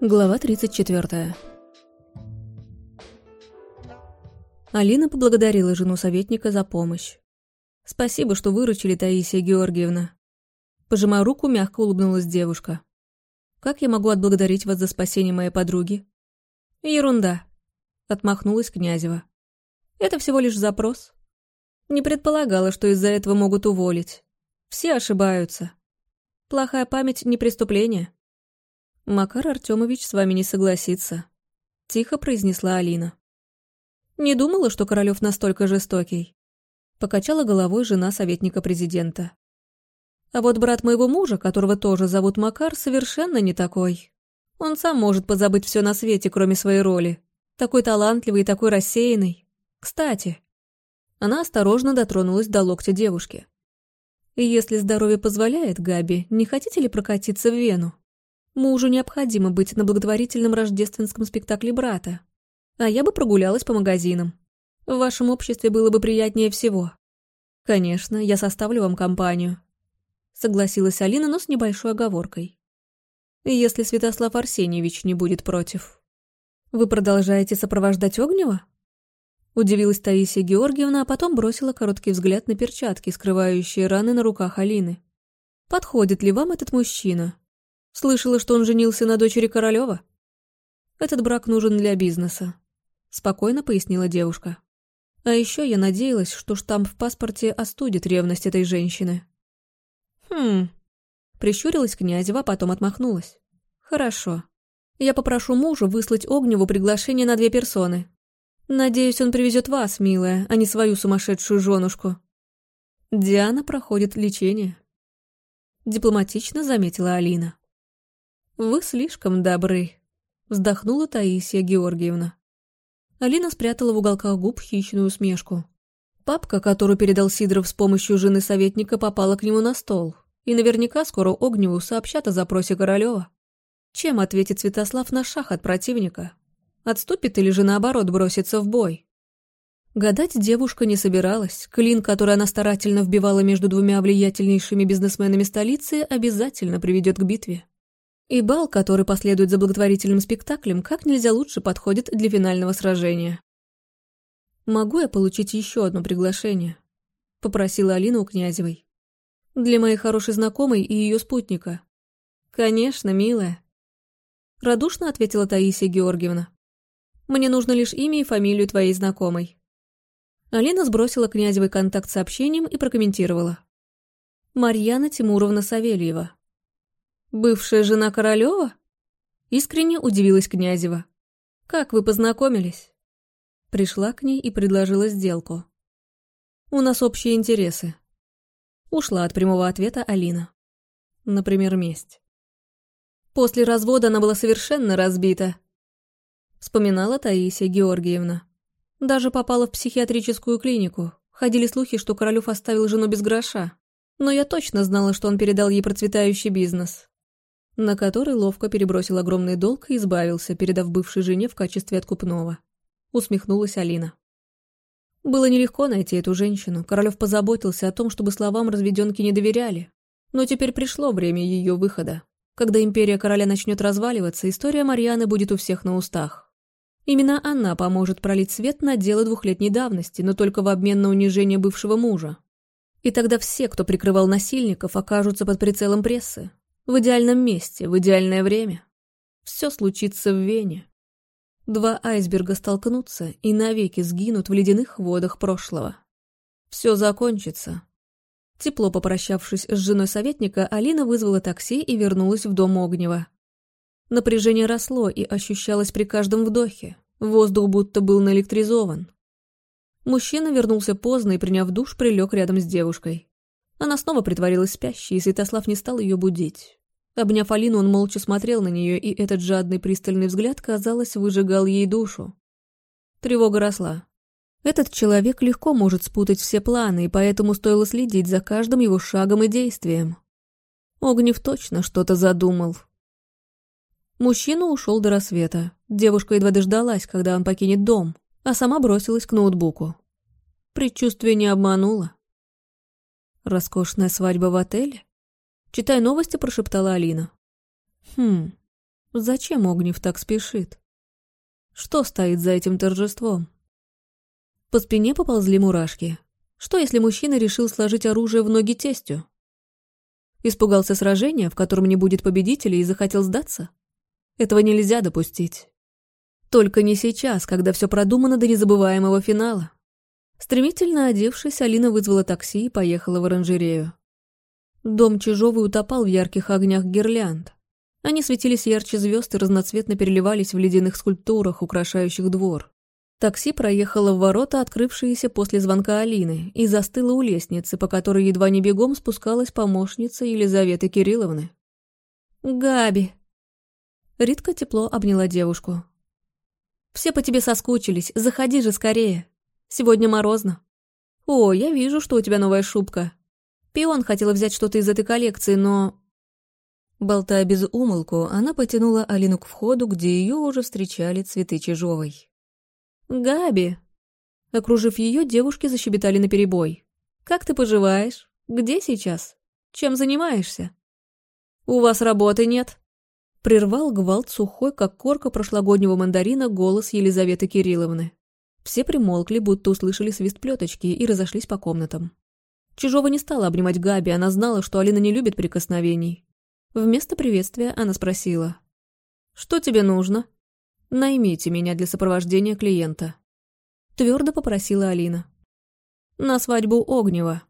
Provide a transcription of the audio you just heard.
Глава 34. Алина поблагодарила жену советника за помощь. «Спасибо, что выручили, Таисия Георгиевна». Пожимая руку, мягко улыбнулась девушка. «Как я могу отблагодарить вас за спасение моей подруги?» «Ерунда», — отмахнулась Князева. «Это всего лишь запрос. Не предполагала, что из-за этого могут уволить. Все ошибаются. Плохая память — не преступление». «Макар Артемович с вами не согласится», — тихо произнесла Алина. «Не думала, что Королёв настолько жестокий», — покачала головой жена советника президента. «А вот брат моего мужа, которого тоже зовут Макар, совершенно не такой. Он сам может позабыть все на свете, кроме своей роли. Такой талантливый и такой рассеянный. Кстати...» Она осторожно дотронулась до локтя девушки. «Если здоровье позволяет, Габи, не хотите ли прокатиться в Вену?» Мужу необходимо быть на благотворительном рождественском спектакле брата. А я бы прогулялась по магазинам. В вашем обществе было бы приятнее всего. Конечно, я составлю вам компанию. Согласилась Алина, но с небольшой оговоркой. Если Святослав Арсеньевич не будет против. Вы продолжаете сопровождать Огнева? Удивилась Таисия Георгиевна, а потом бросила короткий взгляд на перчатки, скрывающие раны на руках Алины. «Подходит ли вам этот мужчина?» Слышала, что он женился на дочери Королева? Этот брак нужен для бизнеса, спокойно пояснила девушка. А еще я надеялась, что штамп в паспорте остудит ревность этой женщины. Хм. Прищурилась Князева, а потом отмахнулась. Хорошо. Я попрошу мужа выслать Огневу приглашение на две персоны. Надеюсь, он привезет вас, милая, а не свою сумасшедшую женушку. Диана проходит лечение. Дипломатично заметила Алина. «Вы слишком добры», — вздохнула Таисия Георгиевна. Алина спрятала в уголках губ хищную усмешку. Папка, которую передал Сидоров с помощью жены советника, попала к нему на стол. И наверняка скоро Огневу сообщат о запросе Королева. Чем ответит Святослав на шах от противника? Отступит или же наоборот бросится в бой? Гадать девушка не собиралась. Клин, который она старательно вбивала между двумя влиятельнейшими бизнесменами столицы, обязательно приведет к битве. И бал, который последует за благотворительным спектаклем, как нельзя лучше подходит для финального сражения. «Могу я получить еще одно приглашение?» — попросила Алина у Князевой. «Для моей хорошей знакомой и ее спутника». «Конечно, милая», — радушно ответила Таисия Георгиевна. «Мне нужно лишь имя и фамилию твоей знакомой». Алина сбросила Князевой контакт сообщением и прокомментировала. «Марьяна Тимуровна Савельева, «Бывшая жена Королева?» Искренне удивилась Князева. «Как вы познакомились?» Пришла к ней и предложила сделку. «У нас общие интересы». Ушла от прямого ответа Алина. Например, месть. После развода она была совершенно разбита. Вспоминала Таисия Георгиевна. Даже попала в психиатрическую клинику. Ходили слухи, что Королёв оставил жену без гроша. Но я точно знала, что он передал ей процветающий бизнес на который ловко перебросил огромный долг и избавился, передав бывшей жене в качестве откупного. Усмехнулась Алина. Было нелегко найти эту женщину. Королев позаботился о том, чтобы словам разведенки не доверяли. Но теперь пришло время ее выхода. Когда империя короля начнет разваливаться, история Марьяны будет у всех на устах. Именно она поможет пролить свет на дело двухлетней давности, но только в обмен на унижение бывшего мужа. И тогда все, кто прикрывал насильников, окажутся под прицелом прессы, в идеальном месте, в идеальное время. Все случится в Вене. Два айсберга столкнутся и навеки сгинут в ледяных водах прошлого. Все закончится. Тепло попрощавшись с женой советника, Алина вызвала такси и вернулась в дом Огнева. Напряжение росло и ощущалось при каждом вдохе. Воздух будто был наэлектризован. Мужчина вернулся поздно и, приняв душ, прилег рядом с девушкой. Она снова притворилась спящей, и Святослав не стал ее будить. Обняв Алину, он молча смотрел на нее, и этот жадный пристальный взгляд, казалось, выжигал ей душу. Тревога росла. Этот человек легко может спутать все планы, и поэтому стоило следить за каждым его шагом и действием. Огнев точно что-то задумал. Мужчина ушел до рассвета. Девушка едва дождалась, когда он покинет дом, а сама бросилась к ноутбуку. Предчувствие не обмануло. Роскошная свадьба в отеле? Читай новости, прошептала Алина. Хм. Зачем Огнев так спешит? Что стоит за этим торжеством? По спине поползли мурашки. Что, если мужчина решил сложить оружие в ноги тестю? Испугался сражения, в котором не будет победителей, и захотел сдаться? Этого нельзя допустить. Только не сейчас, когда все продумано до незабываемого финала. Стремительно одевшись, Алина вызвала такси и поехала в оранжерею. Дом Чижовой утопал в ярких огнях гирлянд. Они светились ярче звезд и разноцветно переливались в ледяных скульптурах, украшающих двор. Такси проехало в ворота, открывшиеся после звонка Алины, и застыло у лестницы, по которой едва не бегом спускалась помощница Елизаветы Кирилловны. «Габи!» Ритка тепло обняла девушку. «Все по тебе соскучились, заходи же скорее. Сегодня морозно. О, я вижу, что у тебя новая шубка. Пион хотела взять что-то из этой коллекции, но...» Болтая без умолку, она потянула Алину к входу, где ее уже встречали цветы Чижовой. «Габи!» Окружив ее, девушки защебетали наперебой. «Как ты поживаешь? Где сейчас? Чем занимаешься?» «У вас работы нет?» Прервал гвалт сухой, как корка прошлогоднего мандарина, голос Елизаветы Кирилловны. Все примолкли, будто услышали свист плеточки и разошлись по комнатам. Чужого не стала обнимать Габи, она знала, что Алина не любит прикосновений. Вместо приветствия она спросила. «Что тебе нужно?» Наймите меня для сопровождения клиента. Твердо попросила Алина. На свадьбу Огнева.